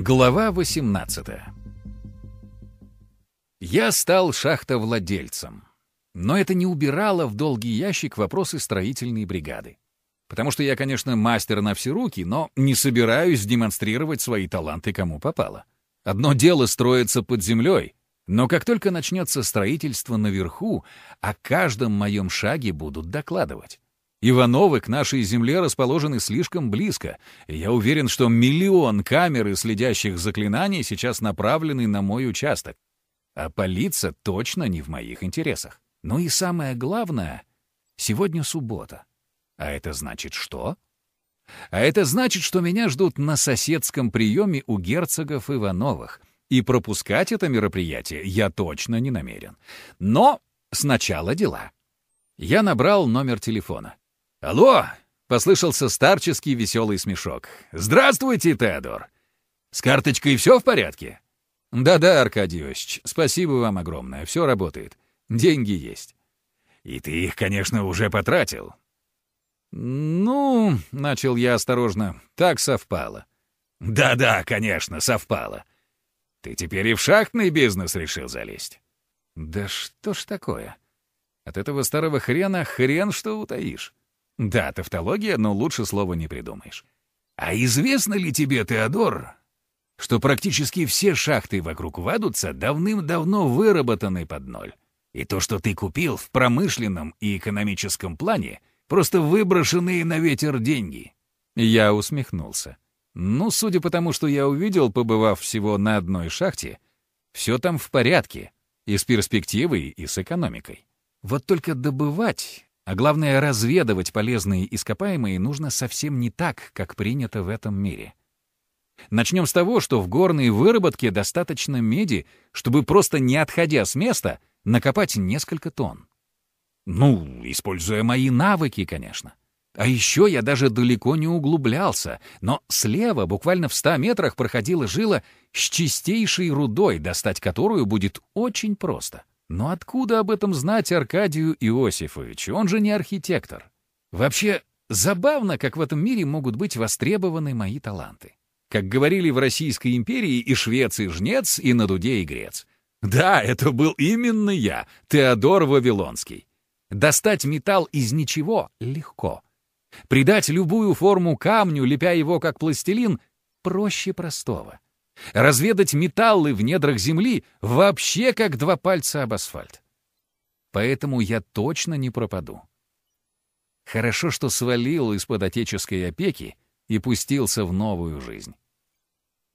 Глава 18 Я стал шахтовладельцем. Но это не убирало в долгий ящик вопросы строительной бригады. Потому что я, конечно, мастер на все руки, но не собираюсь демонстрировать свои таланты кому попало. Одно дело строится под землей, но как только начнется строительство наверху, о каждом моем шаге будут докладывать. Ивановы к нашей земле расположены слишком близко, и я уверен, что миллион камер и следящих заклинаний сейчас направлены на мой участок. А палиться точно не в моих интересах. Ну и самое главное, сегодня суббота. А это значит что? А это значит, что меня ждут на соседском приеме у герцогов Ивановых, и пропускать это мероприятие я точно не намерен. Но сначала дела. Я набрал номер телефона. «Алло!» — послышался старческий веселый смешок. «Здравствуйте, Теодор! С карточкой все в порядке?» «Да-да, Аркадий Иосич, спасибо вам огромное, все работает. Деньги есть». «И ты их, конечно, уже потратил». «Ну...» — начал я осторожно. «Так совпало». «Да-да, конечно, совпало. Ты теперь и в шахтный бизнес решил залезть». «Да что ж такое? От этого старого хрена хрен что утаишь». Да, тавтология, но лучше слова не придумаешь. А известно ли тебе, Теодор, что практически все шахты вокруг Вадуца давным-давно выработаны под ноль? И то, что ты купил в промышленном и экономическом плане, просто выброшенные на ветер деньги. Я усмехнулся. Ну, судя по тому, что я увидел, побывав всего на одной шахте, все там в порядке, и с перспективой, и с экономикой. Вот только добывать а главное, разведывать полезные ископаемые нужно совсем не так, как принято в этом мире. Начнем с того, что в горной выработке достаточно меди, чтобы просто не отходя с места, накопать несколько тонн. Ну, используя мои навыки, конечно. А еще я даже далеко не углублялся, но слева, буквально в ста метрах, проходила жила с чистейшей рудой, достать которую будет очень просто. Но откуда об этом знать Аркадию Иосифовичу? Он же не архитектор. Вообще, забавно, как в этом мире могут быть востребованы мои таланты. Как говорили в Российской империи и Швеции жнец, и на дуде игрец. Да, это был именно я, Теодор Вавилонский. Достать металл из ничего легко. Придать любую форму камню, лепя его как пластилин, проще простого. Разведать металлы в недрах земли вообще как два пальца об асфальт. Поэтому я точно не пропаду. Хорошо, что свалил из-под отеческой опеки и пустился в новую жизнь.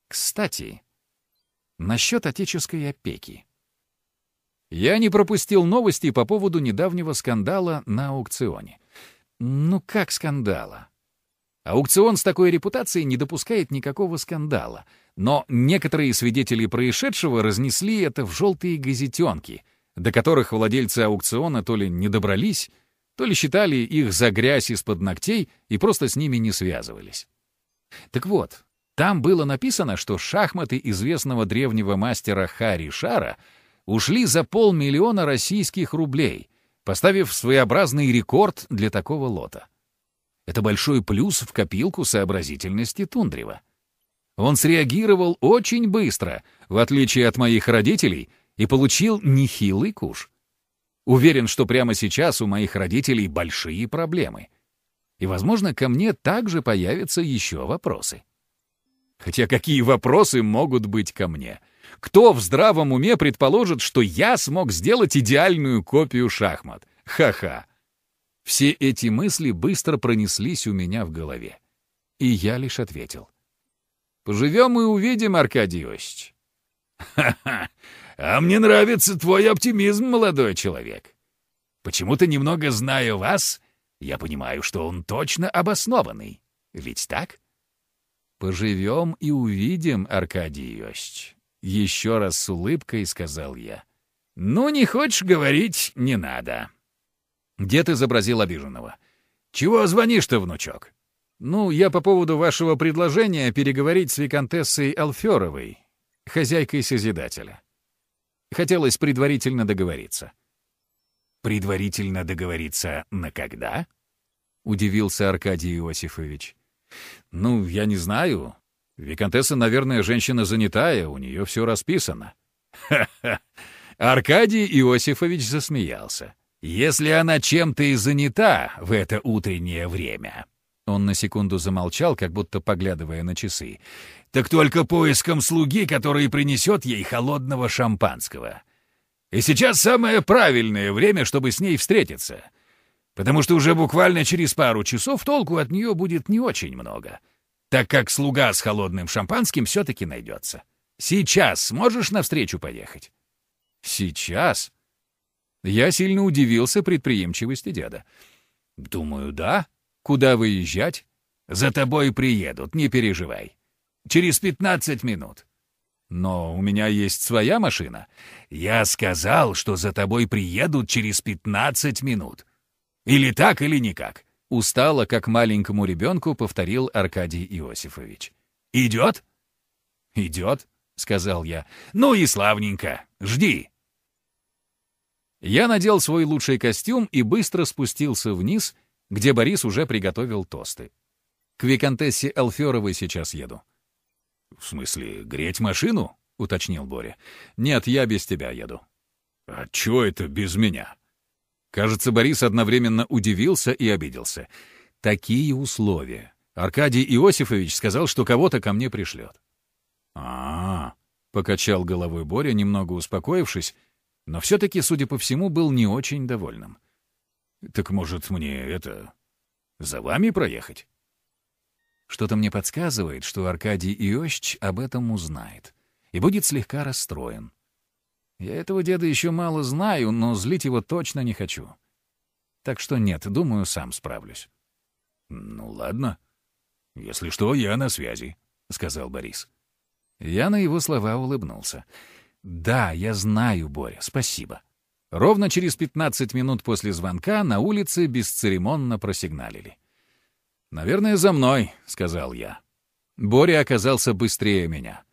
Кстати, насчет отеческой опеки. Я не пропустил новости по поводу недавнего скандала на аукционе. Ну как скандала? Аукцион с такой репутацией не допускает никакого скандала — но некоторые свидетели происшедшего разнесли это в желтые газетенки, до которых владельцы аукциона то ли не добрались, то ли считали их за грязь из-под ногтей и просто с ними не связывались. Так вот, там было написано, что шахматы известного древнего мастера Хари Шара ушли за полмиллиона российских рублей, поставив своеобразный рекорд для такого лота. Это большой плюс в копилку сообразительности Тундрева. Он среагировал очень быстро, в отличие от моих родителей, и получил нехилый куш. Уверен, что прямо сейчас у моих родителей большие проблемы. И, возможно, ко мне также появятся еще вопросы. Хотя какие вопросы могут быть ко мне? Кто в здравом уме предположит, что я смог сделать идеальную копию шахмат? Ха-ха. Все эти мысли быстро пронеслись у меня в голове. И я лишь ответил. Поживем и увидим, Аркадий Иосифович. Ха-ха! А мне нравится твой оптимизм, молодой человек. Почему-то немного знаю вас, я понимаю, что он точно обоснованный. Ведь так? Поживем и увидим, Аркадий Иосифович. Еще раз с улыбкой сказал я. Ну, не хочешь говорить, не надо. Дед изобразил обиженного. Чего звонишь-то, внучок? «Ну, я по поводу вашего предложения переговорить с виконтессой Алферовой, хозяйкой Созидателя. Хотелось предварительно договориться». «Предварительно договориться на когда?» — удивился Аркадий Иосифович. «Ну, я не знаю. Викантесса, наверное, женщина занятая, у нее все расписано. Ха-ха! Аркадий Иосифович засмеялся. Если она чем-то и занята в это утреннее время... Он на секунду замолчал, как будто поглядывая на часы. «Так только поиском слуги, который принесет ей холодного шампанского. И сейчас самое правильное время, чтобы с ней встретиться. Потому что уже буквально через пару часов толку от нее будет не очень много, так как слуга с холодным шампанским все-таки найдется. Сейчас сможешь навстречу поехать?» «Сейчас?» Я сильно удивился предприимчивости деда. «Думаю, да. Куда выезжать?» «За тобой приедут, не переживай. Через пятнадцать минут». «Но у меня есть своя машина». «Я сказал, что за тобой приедут через пятнадцать минут. Или так, или никак». Устало, как маленькому ребенку, повторил Аркадий Иосифович. «Идет?» «Идет», — сказал я. «Ну и славненько. Жди». Я надел свой лучший костюм и быстро спустился вниз, где Борис уже приготовил тосты. К виконтессе Алферовой сейчас еду. «В смысле, греть машину?» — уточнил Боря. «Нет, я без тебя еду». «А чё это без меня?» Кажется, Борис одновременно удивился и обиделся. «Такие условия. Аркадий Иосифович сказал, что кого-то ко мне пришлет». «А-а-а», покачал головой Боря, немного успокоившись, но все-таки, судя по всему, был не очень довольным. «Так, может, мне это... за вами проехать?» Что-то мне подсказывает, что Аркадий Иосич об этом узнает и будет слегка расстроен. Я этого деда еще мало знаю, но злить его точно не хочу. Так что нет, думаю, сам справлюсь. «Ну ладно. Если что, я на связи», — сказал Борис. Я на его слова улыбнулся. «Да, я знаю, Боря, спасибо». Ровно через 15 минут после звонка на улице бесцеремонно просигналили. «Наверное, за мной», — сказал я. Боря оказался быстрее меня.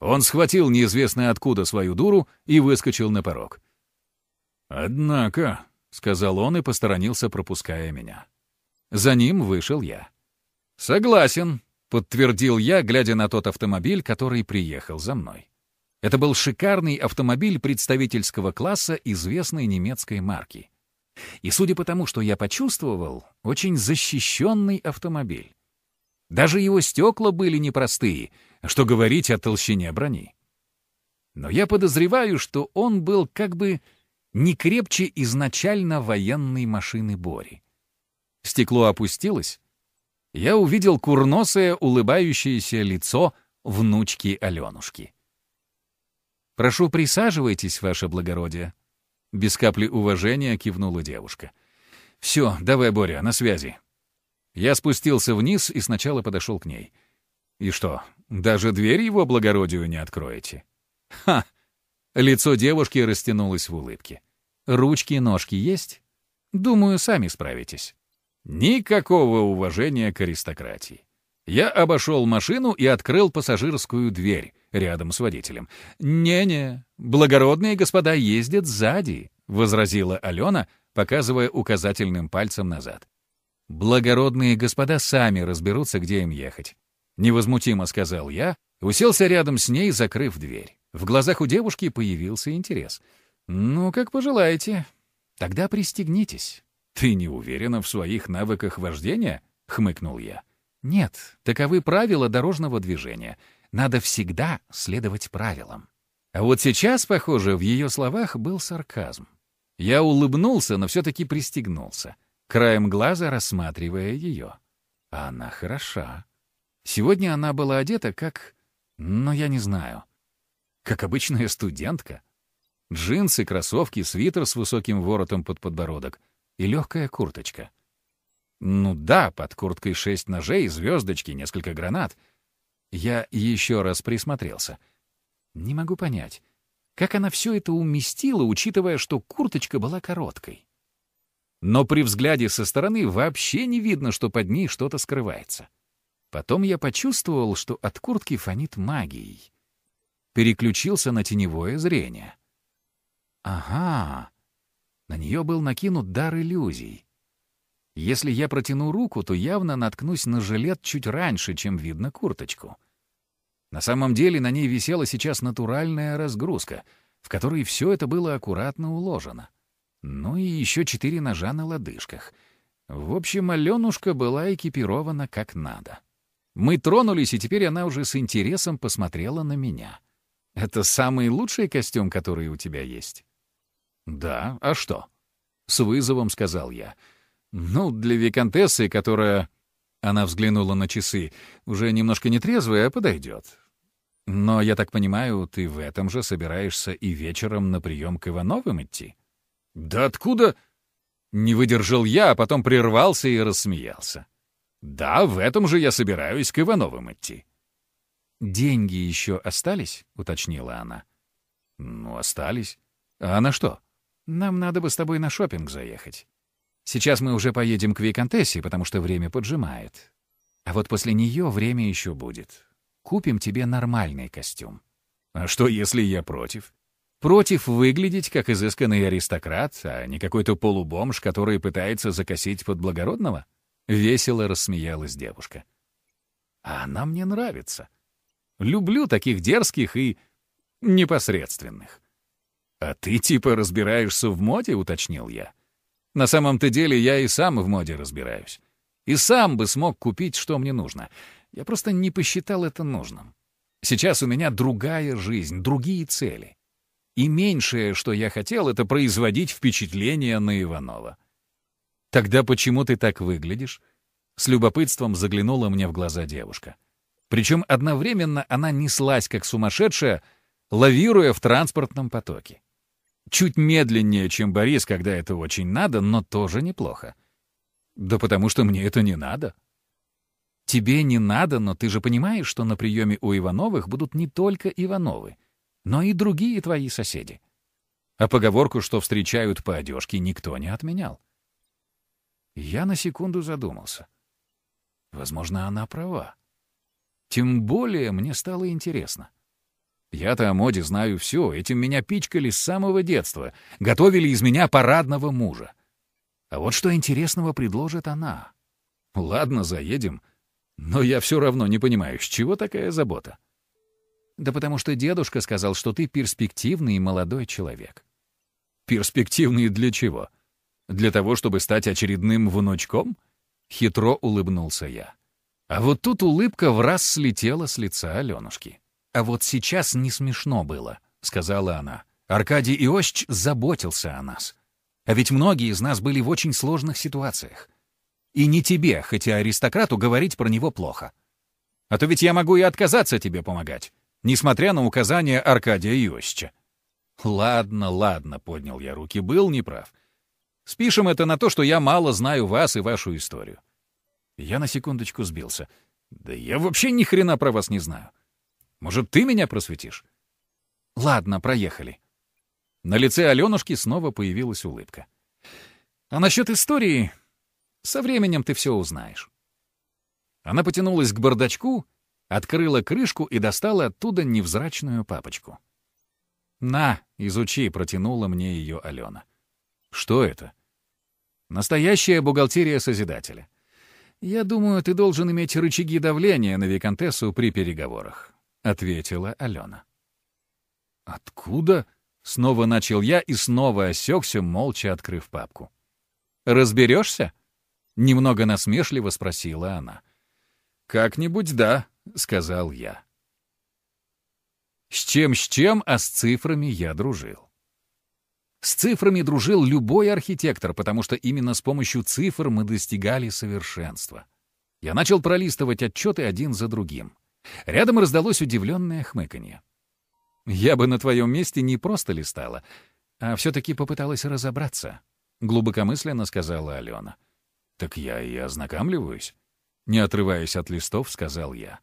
Он схватил неизвестно откуда свою дуру и выскочил на порог. «Однако», — сказал он и посторонился, пропуская меня. За ним вышел я. «Согласен», — подтвердил я, глядя на тот автомобиль, который приехал за мной. Это был шикарный автомобиль представительского класса известной немецкой марки. И судя по тому, что я почувствовал, очень защищенный автомобиль. Даже его стекла были непростые, что говорить о толщине брони. Но я подозреваю, что он был как бы не крепче изначально военной машины Бори. Стекло опустилось. Я увидел курносое улыбающееся лицо внучки Аленушки. «Прошу, присаживайтесь, ваше благородие». Без капли уважения кивнула девушка. «Все, давай, Боря, на связи». Я спустился вниз и сначала подошел к ней. «И что, даже дверь его благородию не откроете?» «Ха!» Лицо девушки растянулось в улыбке. «Ручки и ножки есть?» «Думаю, сами справитесь». Никакого уважения к аристократии. Я обошел машину и открыл пассажирскую дверь, рядом с водителем. «Не-не, благородные господа ездят сзади», — возразила Алена, показывая указательным пальцем назад. «Благородные господа сами разберутся, где им ехать», — невозмутимо сказал я, уселся рядом с ней, закрыв дверь. В глазах у девушки появился интерес. «Ну, как пожелаете. Тогда пристегнитесь». «Ты не уверена в своих навыках вождения?» — хмыкнул я. «Нет, таковы правила дорожного движения. Надо всегда следовать правилам. А вот сейчас, похоже, в ее словах был сарказм. Я улыбнулся, но все-таки пристегнулся, краем глаза рассматривая ее. А она хороша. Сегодня она была одета как... Ну, я не знаю. Как обычная студентка. Джинсы, кроссовки, свитер с высоким воротом под подбородок и легкая курточка. Ну да, под курткой шесть ножей, звездочки, несколько гранат — я еще раз присмотрелся. Не могу понять, как она все это уместила, учитывая, что курточка была короткой. Но при взгляде со стороны вообще не видно, что под ней что-то скрывается. Потом я почувствовал, что от куртки фонит магией. Переключился на теневое зрение. Ага, на нее был накинут дар иллюзий. Если я протяну руку, то явно наткнусь на жилет чуть раньше, чем видно курточку. На самом деле на ней висела сейчас натуральная разгрузка, в которой все это было аккуратно уложено. Ну и еще четыре ножа на лодыжках. В общем, Аленушка была экипирована как надо. Мы тронулись, и теперь она уже с интересом посмотрела на меня. «Это самый лучший костюм, который у тебя есть?» «Да, а что?» С вызовом сказал я. «Ну, для виконтессы, которая...» Она взглянула на часы. «Уже немножко нетрезвая, подойдет. Но, я так понимаю, ты в этом же собираешься и вечером на прием к Ивановым идти?» «Да откуда?» Не выдержал я, а потом прервался и рассмеялся. «Да, в этом же я собираюсь к Ивановым идти». «Деньги еще остались?» — уточнила она. «Ну, остались. А на что?» «Нам надо бы с тобой на шопинг заехать. Сейчас мы уже поедем к Викантессе, потому что время поджимает. А вот после нее время еще будет. Купим тебе нормальный костюм». «А что, если я против?» «Против выглядеть как изысканный аристократ, а не какой-то полубомж, который пытается закосить под благородного?» Весело рассмеялась девушка. «А она мне нравится. Люблю таких дерзких и непосредственных». «А ты типа разбираешься в моде?» — уточнил я. «На самом-то деле я и сам в моде разбираюсь. И сам бы смог купить, что мне нужно. Я просто не посчитал это нужным. Сейчас у меня другая жизнь, другие цели. И меньшее, что я хотел, это производить впечатление на Иванова. Тогда почему ты так выглядишь? С любопытством заглянула мне в глаза девушка. Причем одновременно она неслась, как сумасшедшая, лавируя в транспортном потоке. Чуть медленнее, чем Борис, когда это очень надо, но тоже неплохо. Да потому что мне это не надо. Тебе не надо, но ты же понимаешь, что на приеме у Ивановых будут не только Ивановы, но и другие твои соседи. А поговорку, что встречают по одежке, никто не отменял. Я на секунду задумался. Возможно, она права. Тем более мне стало интересно. Я-то о моде знаю все, этим меня пичкали с самого детства, готовили из меня парадного мужа. А вот что интересного предложит она. Ладно, заедем, но я все равно не понимаю, с чего такая забота. Да потому что дедушка сказал, что ты перспективный молодой человек. Перспективный для чего? Для того, чтобы стать очередным внучком? Хитро улыбнулся я. А вот тут улыбка в раз слетела с лица Аленушки. «А вот сейчас не смешно было», — сказала она. «Аркадий Иосич заботился о нас. А ведь многие из нас были в очень сложных ситуациях. И не тебе, хотя аристократу, говорить про него плохо. А то ведь я могу и отказаться тебе помогать, несмотря на указания Аркадия Иосича». «Ладно, ладно», — поднял я руки, был неправ. «Спишем это на то, что я мало знаю вас и вашу историю». Я на секундочку сбился. «Да я вообще ни хрена про вас не знаю». Может, ты меня просветишь? Ладно, проехали. На лице Аленушки снова появилась улыбка. А насчет истории... Со временем ты все узнаешь. Она потянулась к бардачку, открыла крышку и достала оттуда невзрачную папочку. «На, изучи», — протянула мне ее Алена. «Что это?» «Настоящая бухгалтерия Созидателя. Я думаю, ты должен иметь рычаги давления на Викантессу при переговорах. — ответила Алена. «Откуда?» — снова начал я и снова осекся, молча открыв папку. «Разберешься?» — немного насмешливо спросила она. «Как-нибудь да», — сказал я. С чем с чем, а с цифрами я дружил. С цифрами дружил любой архитектор, потому что именно с помощью цифр мы достигали совершенства. Я начал пролистывать отчеты один за другим. Рядом раздалось удивленное хмыканье. «Я бы на твоем месте не просто листала, а все-таки попыталась разобраться», — глубокомысленно сказала Алена. «Так я и ознакомливаюсь», — не отрываясь от листов, сказал я.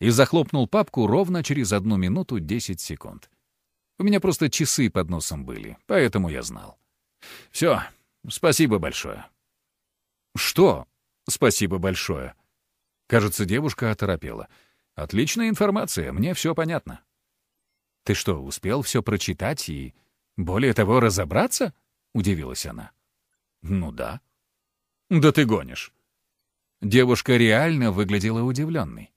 И захлопнул папку ровно через одну минуту десять секунд. У меня просто часы под носом были, поэтому я знал. «Все, спасибо большое». «Что?» «Спасибо большое». Кажется, девушка оторопела — Отличная информация, мне все понятно. Ты что, успел все прочитать и, более того, разобраться? Удивилась она. Ну да. Да ты гонишь. Девушка реально выглядела удивленной.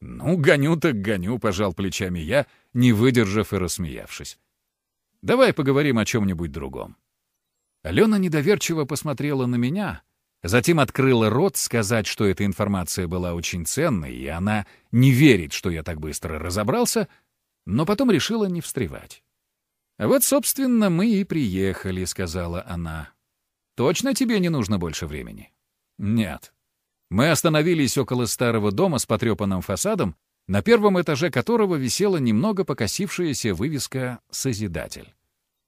«Ну, гоню так гоню», — пожал плечами я, не выдержав и рассмеявшись. «Давай поговорим о чем-нибудь другом». Алена недоверчиво посмотрела на меня, затем открыла рот сказать, что эта информация была очень ценной, и она не верит, что я так быстро разобрался, но потом решила не встревать. «Вот, собственно, мы и приехали», — сказала она. «Точно тебе не нужно больше времени?» «Нет». Мы остановились около старого дома с потрепанным фасадом, на первом этаже которого висела немного покосившаяся вывеска «Созидатель».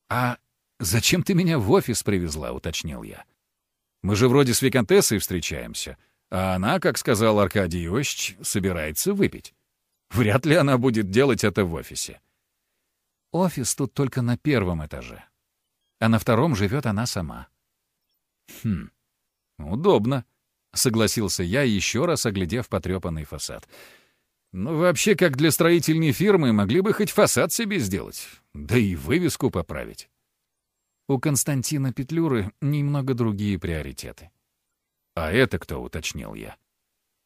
«А зачем ты меня в офис привезла?» — уточнил я. «Мы же вроде с Викантессой встречаемся, а она, как сказал Аркадий Иосич, собирается выпить. Вряд ли она будет делать это в офисе». Офис тут только на первом этаже. А на втором живет она сама. Хм, удобно, согласился я, еще раз оглядев потрепанный фасад. Ну, вообще, как для строительной фирмы, могли бы хоть фасад себе сделать, да и вывеску поправить. У Константина Петлюры немного другие приоритеты. А это кто, уточнил я.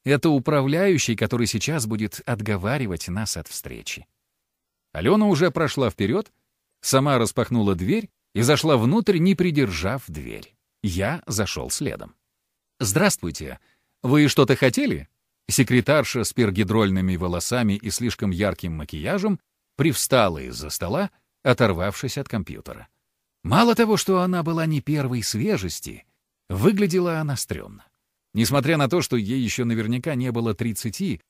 Это управляющий, который сейчас будет отговаривать нас от встречи. Алена уже прошла вперед, сама распахнула дверь и зашла внутрь, не придержав дверь. Я зашел следом. «Здравствуйте. Вы что-то хотели?» Секретарша с пергидрольными волосами и слишком ярким макияжем привстала из-за стола, оторвавшись от компьютера. Мало того, что она была не первой свежести, выглядела она стрёмно. Несмотря на то, что ей еще наверняка не было тридцати,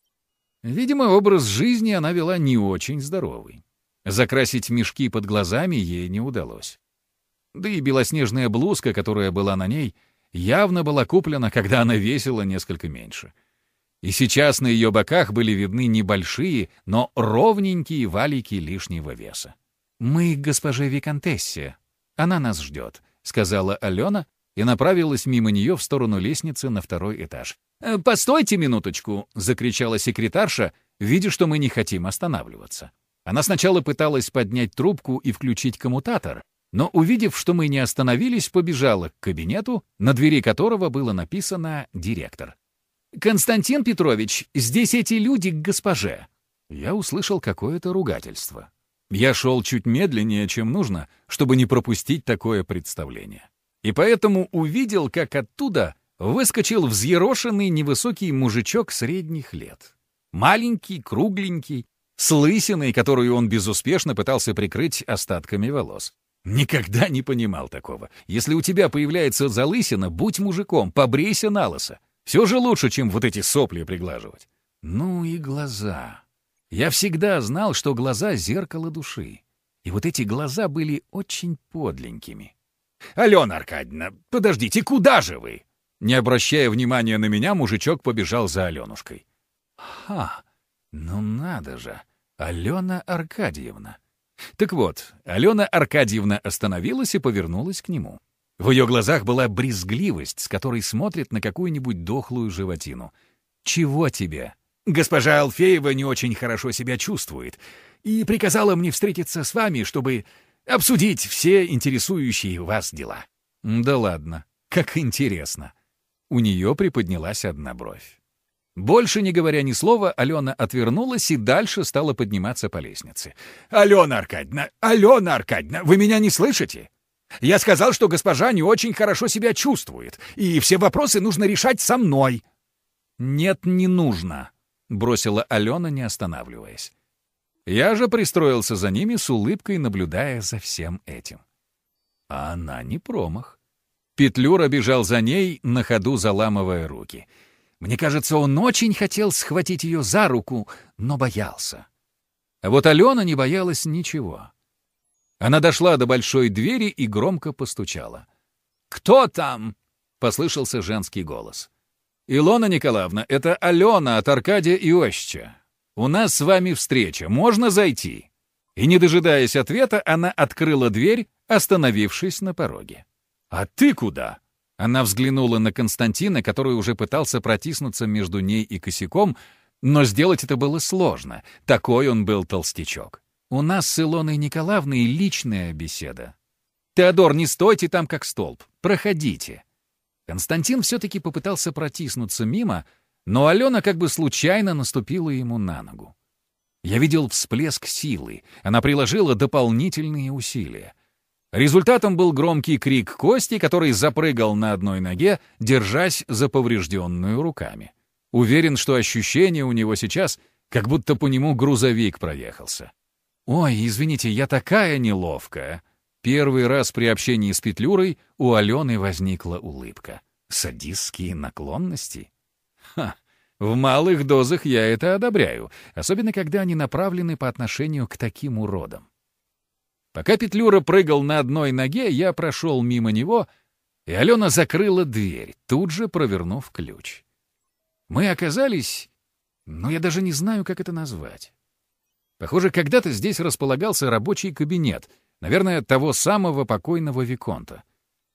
Видимо, образ жизни она вела не очень здоровый. Закрасить мешки под глазами ей не удалось. Да и белоснежная блузка, которая была на ней, явно была куплена, когда она весила несколько меньше. И сейчас на ее боках были видны небольшие, но ровненькие валики лишнего веса. «Мы к госпоже Викантессе. Она нас ждет», — сказала Алена и направилась мимо нее в сторону лестницы на второй этаж. «Э, «Постойте минуточку!» — закричала секретарша, видя, что мы не хотим останавливаться. Она сначала пыталась поднять трубку и включить коммутатор, но, увидев, что мы не остановились, побежала к кабинету, на двери которого было написано «Директор». «Константин Петрович, здесь эти люди к госпоже». Я услышал какое-то ругательство. Я шел чуть медленнее, чем нужно, чтобы не пропустить такое представление. И поэтому увидел, как оттуда выскочил взъерошенный невысокий мужичок средних лет. Маленький, кругленький, с лысиной, которую он безуспешно пытался прикрыть остатками волос. Никогда не понимал такого. Если у тебя появляется залысина, будь мужиком, побрейся на лысо. Все же лучше, чем вот эти сопли приглаживать. Ну и глаза. Я всегда знал, что глаза — зеркало души. И вот эти глаза были очень подленькими. «Алена Аркадьевна, подождите, куда же вы?» Не обращая внимания на меня, мужичок побежал за Аленушкой. «Ха! Ну надо же! Алена Аркадьевна!» Так вот, Алена Аркадьевна остановилась и повернулась к нему. В ее глазах была брезгливость, с которой смотрит на какую-нибудь дохлую животину. «Чего тебе?» «Госпожа Алфеева не очень хорошо себя чувствует и приказала мне встретиться с вами, чтобы обсудить все интересующие вас дела». «Да ладно, как интересно!» У нее приподнялась одна бровь. Больше не говоря ни слова, Алена отвернулась и дальше стала подниматься по лестнице. «Алена Аркадьевна! Алена Аркадьевна! Вы меня не слышите? Я сказал, что госпожа не очень хорошо себя чувствует, и все вопросы нужно решать со мной». «Нет, не нужно», — бросила Алена, не останавливаясь. Я же пристроился за ними с улыбкой, наблюдая за всем этим. А она не промах. Петлюра бежал за ней, на ходу заламывая руки. Мне кажется, он очень хотел схватить ее за руку, но боялся. А вот Алена не боялась ничего. Она дошла до большой двери и громко постучала. «Кто там?» — послышался женский голос. «Илона Николаевна, это Алена от Аркадия Иосича. У нас с вами встреча, можно зайти?» И, не дожидаясь ответа, она открыла дверь, остановившись на пороге. «А ты куда?» Она взглянула на Константина, который уже пытался протиснуться между ней и косяком, но сделать это было сложно. Такой он был толстячок. «У нас с Илоной Николаевной личная беседа. Теодор, не стойте там как столб. Проходите». Константин все-таки попытался протиснуться мимо, Но Алена как бы случайно наступила ему на ногу. Я видел всплеск силы. Она приложила дополнительные усилия. Результатом был громкий крик Кости, который запрыгал на одной ноге, держась за поврежденную руками. Уверен, что ощущение у него сейчас, как будто по нему грузовик проехался. «Ой, извините, я такая неловкая!» Первый раз при общении с Петлюрой у Алены возникла улыбка. Садистские наклонности? Ха! В малых дозах я это одобряю, особенно когда они направлены по отношению к таким уродам. Пока Петлюра прыгал на одной ноге, я прошел мимо него, и Алена закрыла дверь, тут же провернув ключ. Мы оказались... Ну, я даже не знаю, как это назвать. Похоже, когда-то здесь располагался рабочий кабинет, наверное, того самого покойного Виконта.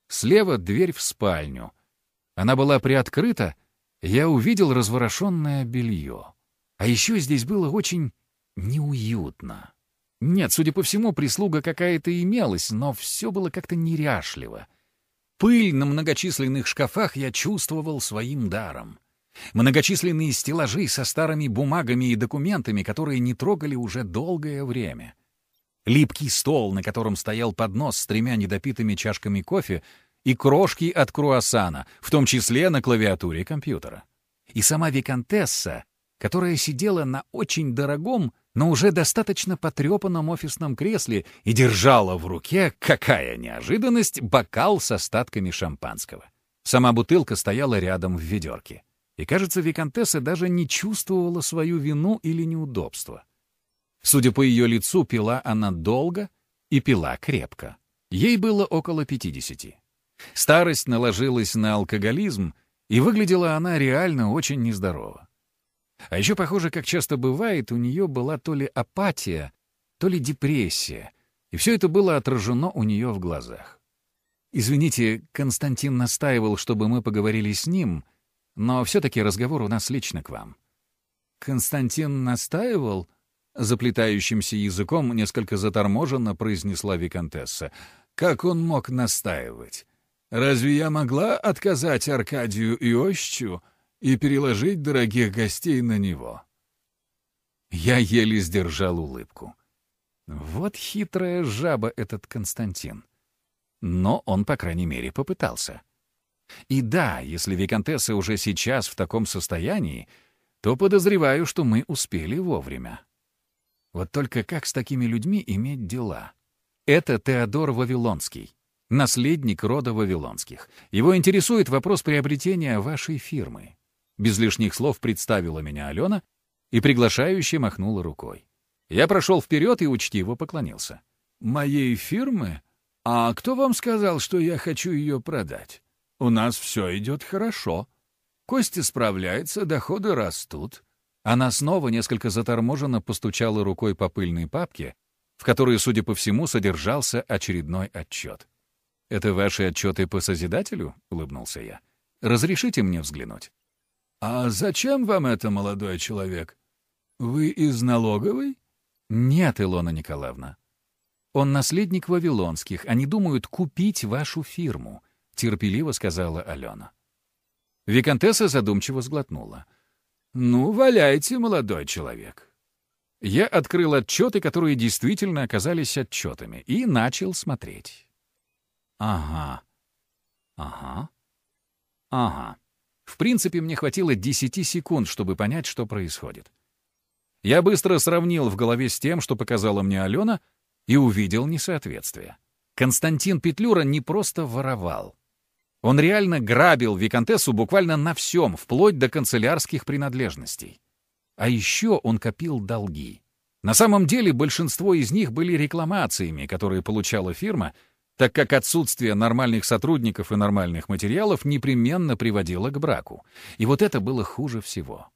Слева дверь в спальню. Она была приоткрыта, я увидел разворошенное белье. А еще здесь было очень неуютно. Нет, судя по всему, прислуга какая-то имелась, но все было как-то неряшливо. Пыль на многочисленных шкафах я чувствовал своим даром. Многочисленные стеллажи со старыми бумагами и документами, которые не трогали уже долгое время. Липкий стол, на котором стоял поднос с тремя недопитыми чашками кофе и крошки от круассана, в том числе на клавиатуре компьютера. И сама виконтесса, которая сидела на очень дорогом, но уже достаточно потрепанном офисном кресле и держала в руке, какая неожиданность, бокал с остатками шампанского. Сама бутылка стояла рядом в ведерке. И, кажется, Викантесса даже не чувствовала свою вину или неудобство. Судя по ее лицу, пила она долго и пила крепко. Ей было около пятидесяти. Старость наложилась на алкоголизм, и выглядела она реально очень нездорово. А еще, похоже, как часто бывает, у нее была то ли апатия, то ли депрессия, и все это было отражено у нее в глазах. Извините, Константин настаивал, чтобы мы поговорили с ним — но все-таки разговор у нас лично к вам». «Константин настаивал?» Заплетающимся языком несколько заторможенно произнесла Викантесса. «Как он мог настаивать? Разве я могла отказать Аркадию Иощу и переложить дорогих гостей на него?» Я еле сдержал улыбку. Вот хитрая жаба этот Константин. Но он, по крайней мере, попытался. И да, если Викантесса уже сейчас в таком состоянии, то подозреваю, что мы успели вовремя. Вот только как с такими людьми иметь дела? Это Теодор Вавилонский, наследник рода Вавилонских. Его интересует вопрос приобретения вашей фирмы. Без лишних слов представила меня Алена и приглашающе махнула рукой. Я прошел вперед и учтиво поклонился. «Моей фирмы? А кто вам сказал, что я хочу ее продать?» У нас все идет хорошо. Кости справляется, доходы растут. Она снова несколько заторможенно постучала рукой по пыльной папке, в которой, судя по всему, содержался очередной отчет. «Это ваши отчеты по Созидателю?» — улыбнулся я. «Разрешите мне взглянуть?» «А зачем вам это, молодой человек? Вы из налоговой?» «Нет, Илона Николаевна. Он наследник Вавилонских. Они думают купить вашу фирму терпеливо сказала Алена. Викантесса задумчиво сглотнула. «Ну, валяйте, молодой человек». Я открыл отчеты, которые действительно оказались отчетами, и начал смотреть. Ага. Ага. Ага. В принципе, мне хватило 10 секунд, чтобы понять, что происходит. Я быстро сравнил в голове с тем, что показала мне Алена, и увидел несоответствие. Константин Петлюра не просто воровал. Он реально грабил виконтессу буквально на всем, вплоть до канцелярских принадлежностей. А еще он копил долги. На самом деле большинство из них были рекламациями, которые получала фирма, так как отсутствие нормальных сотрудников и нормальных материалов непременно приводило к браку. И вот это было хуже всего.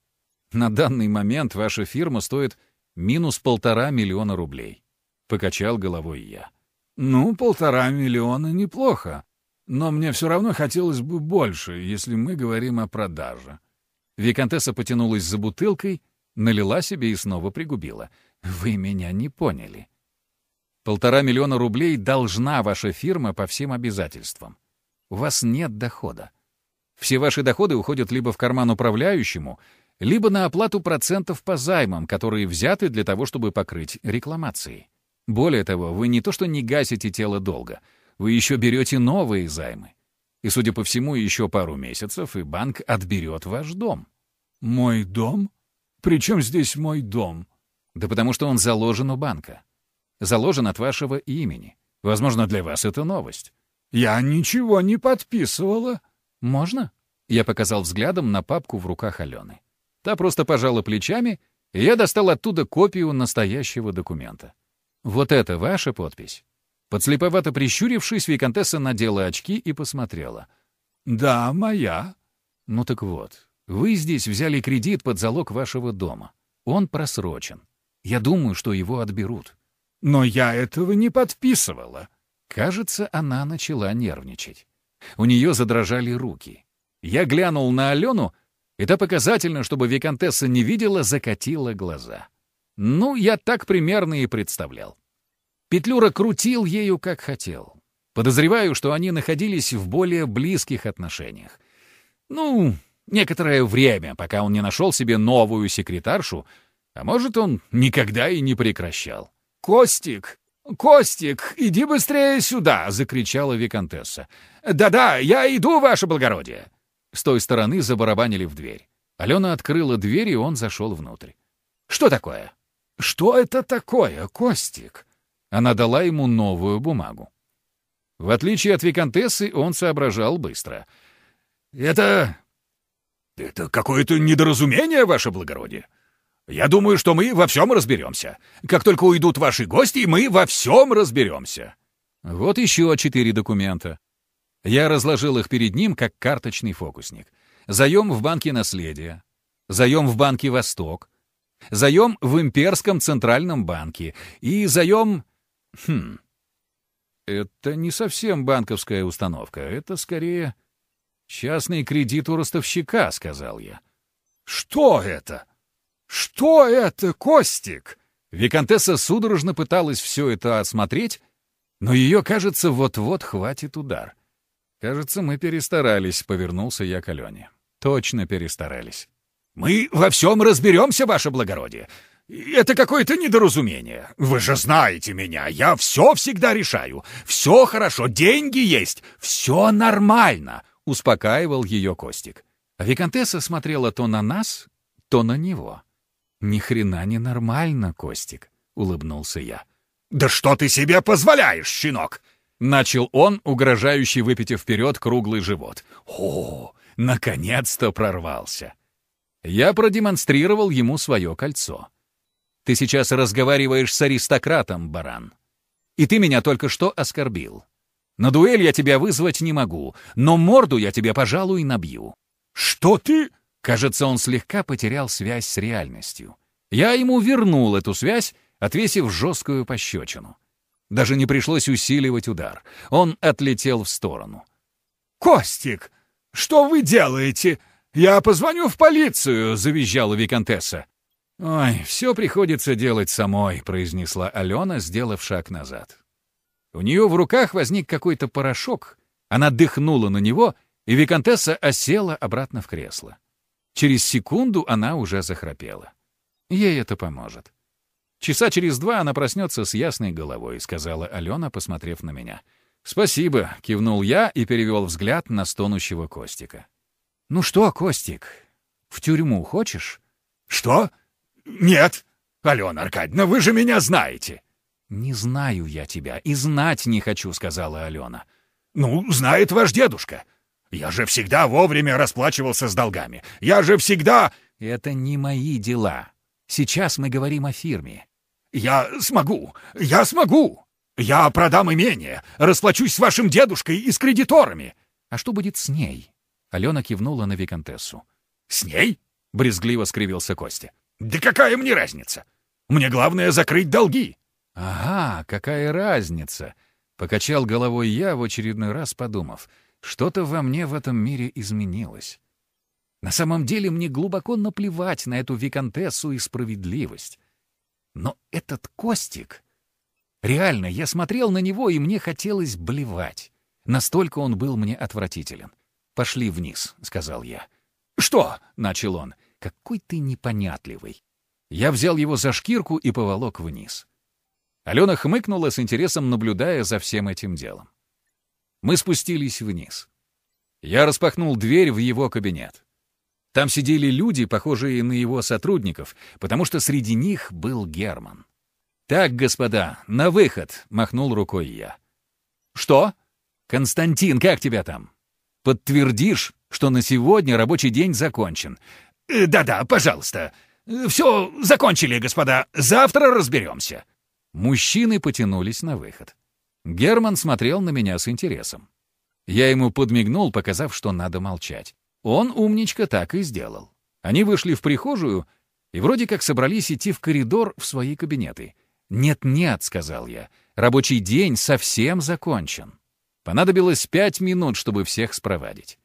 На данный момент ваша фирма стоит минус полтора миллиона рублей. Покачал головой я. Ну, полтора миллиона неплохо. Но мне все равно хотелось бы больше, если мы говорим о продаже». Викантесса потянулась за бутылкой, налила себе и снова пригубила. «Вы меня не поняли. Полтора миллиона рублей должна ваша фирма по всем обязательствам. У вас нет дохода. Все ваши доходы уходят либо в карман управляющему, либо на оплату процентов по займам, которые взяты для того, чтобы покрыть рекламации. Более того, вы не то что не гасите тело долга, вы еще берете новые займы. И, судя по всему, еще пару месяцев, и банк отберет ваш дом. «Мой дом? Причем здесь мой дом?» Да потому что он заложен у банка. Заложен от вашего имени. Возможно, для вас это новость. «Я ничего не подписывала». «Можно?» Я показал взглядом на папку в руках Алены. Та просто пожала плечами, и я достал оттуда копию настоящего документа. «Вот это ваша подпись?» Подслеповато прищурившись, Викантесса надела очки и посмотрела. «Да, моя». «Ну так вот, вы здесь взяли кредит под залог вашего дома. Он просрочен. Я думаю, что его отберут». «Но я этого не подписывала». Кажется, она начала нервничать. У нее задрожали руки. Я глянул на Алену, и та показательно, чтобы Викантесса не видела, закатила глаза. Ну, я так примерно и представлял. Петлюра крутил ею, как хотел. Подозреваю, что они находились в более близких отношениях. Ну, некоторое время, пока он не нашел себе новую секретаршу, а может, он никогда и не прекращал. «Костик! Костик, иди быстрее сюда!» — закричала Викантесса. «Да-да, я иду, ваше благородие!» С той стороны забарабанили в дверь. Алена открыла дверь, и он зашел внутрь. «Что такое?» «Что это такое, Костик?» Она дала ему новую бумагу. В отличие от виконтессы, он соображал быстро. «Это... это какое-то недоразумение, ваше благородие. Я думаю, что мы во всем разберемся. Как только уйдут ваши гости, мы во всем разберемся». Вот еще четыре документа. Я разложил их перед ним, как карточный фокусник. Заем в банке наследия, заем в банке «Восток», заем в Имперском Центральном банке и заем Хм. Это не совсем банковская установка, это скорее частный кредит у ростовщика, сказал я. Что это? Что это, Костик? Викантесса судорожно пыталась все это осмотреть, но ее, кажется, вот-вот хватит удар. Кажется, мы перестарались, повернулся я к Алене. Точно перестарались. Мы во всем разберемся, ваше благородие. Это какое-то недоразумение. Вы же знаете меня, я все всегда решаю. Все хорошо, деньги есть, все нормально», — успокаивал ее Костик. А Викантесса смотрела то на нас, то на него. «Ни хрена не нормально, Костик», — улыбнулся я. «Да что ты себе позволяешь, щенок?» Начал он, угрожающий выпитив вперед круглый живот. «О, наконец-то прорвался!» Я продемонстрировал ему свое кольцо. Ты сейчас разговариваешь с аристократом, баран. И ты меня только что оскорбил. На дуэль я тебя вызвать не могу, но морду я тебе, пожалуй, набью». «Что ты?» Кажется, он слегка потерял связь с реальностью. Я ему вернул эту связь, отвесив жесткую пощечину. Даже не пришлось усиливать удар. Он отлетел в сторону. «Костик, что вы делаете? Я позвоню в полицию!» — завизжала Викантесса. «Ой, все приходится делать самой», — произнесла Алена, сделав шаг назад. У нее в руках возник какой-то порошок. Она дыхнула на него, и Викантесса осела обратно в кресло. Через секунду она уже захрапела. Ей это поможет. Часа через два она проснется с ясной головой, сказала Алена, посмотрев на меня. «Спасибо», — кивнул я и перевел взгляд на стонущего Костика. «Ну что, Костик, в тюрьму хочешь?» «Что?» «Нет, Алена Аркадьевна, вы же меня знаете!» «Не знаю я тебя и знать не хочу», — сказала Алена. «Ну, знает ваш дедушка. Я же всегда вовремя расплачивался с долгами. Я же всегда...» «Это не мои дела. Сейчас мы говорим о фирме». «Я смогу! Я смогу! Я продам имение, расплачусь с вашим дедушкой и с кредиторами!» «А что будет с ней?» Алена кивнула на виконтессу. «С ней?» — брезгливо скривился Костя. «Да какая мне разница? Мне главное закрыть долги!» «Ага, какая разница!» — покачал головой я, в очередной раз подумав. «Что-то во мне в этом мире изменилось. На самом деле мне глубоко наплевать на эту виконтессу и справедливость. Но этот Костик... Реально, я смотрел на него, и мне хотелось блевать. Настолько он был мне отвратителен. «Пошли вниз», — сказал я. «Что?» — начал он. «Какой ты непонятливый». Я взял его за шкирку и поволок вниз. Алена хмыкнула с интересом, наблюдая за всем этим делом. Мы спустились вниз. Я распахнул дверь в его кабинет. Там сидели люди, похожие на его сотрудников, потому что среди них был Герман. «Так, господа, на выход!» — махнул рукой я. «Что? Константин, как тебя там? Подтвердишь, что на сегодня рабочий день закончен?» «Э, «Да-да, пожалуйста. Все закончили, господа. Завтра разберемся». Мужчины потянулись на выход. Герман смотрел на меня с интересом. Я ему подмигнул, показав, что надо молчать. Он, умничка, так и сделал. Они вышли в прихожую и вроде как собрались идти в коридор в свои кабинеты. «Нет-нет», — сказал я, — «рабочий день совсем закончен». Понадобилось пять минут, чтобы всех спровадить.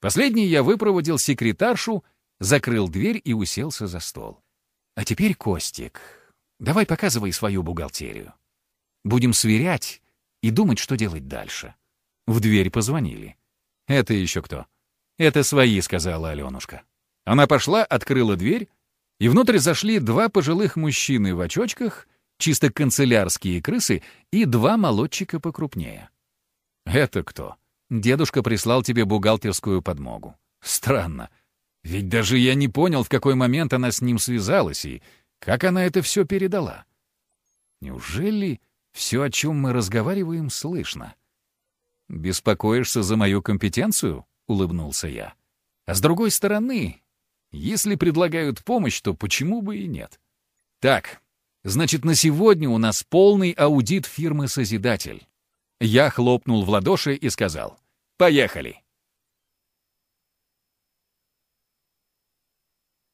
Последний я выпроводил секретаршу, закрыл дверь и уселся за стол. «А теперь, Костик, давай показывай свою бухгалтерию. Будем сверять и думать, что делать дальше». В дверь позвонили. «Это еще кто?» «Это свои», — сказала Аленушка. Она пошла, открыла дверь, и внутрь зашли два пожилых мужчины в очочках, чисто канцелярские крысы и два молодчика покрупнее. «Это кто?» «Дедушка прислал тебе бухгалтерскую подмогу». «Странно. Ведь даже я не понял, в какой момент она с ним связалась и как она это все передала. Неужели все, о чем мы разговариваем, слышно?» «Беспокоишься за мою компетенцию?» — улыбнулся я. «А с другой стороны, если предлагают помощь, то почему бы и нет? Так, значит, на сегодня у нас полный аудит фирмы «Созидатель». Я хлопнул в ладоши и сказал «Поехали».